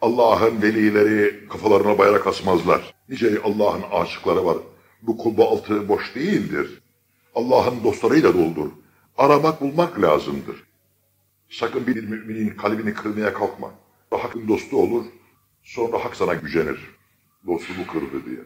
Allah'ın velileri kafalarına bayrak asmazlar. Nice Allah'ın aşıkları var. Bu kulba altı boş değildir. Allah'ın dostlarıyla doldur. Aramak bulmak lazımdır. Sakın bir müminin kalbini kırmaya kalkma. Hakkın dostu olur, sonra hak sana gücenir. Dostumu kırdı diye.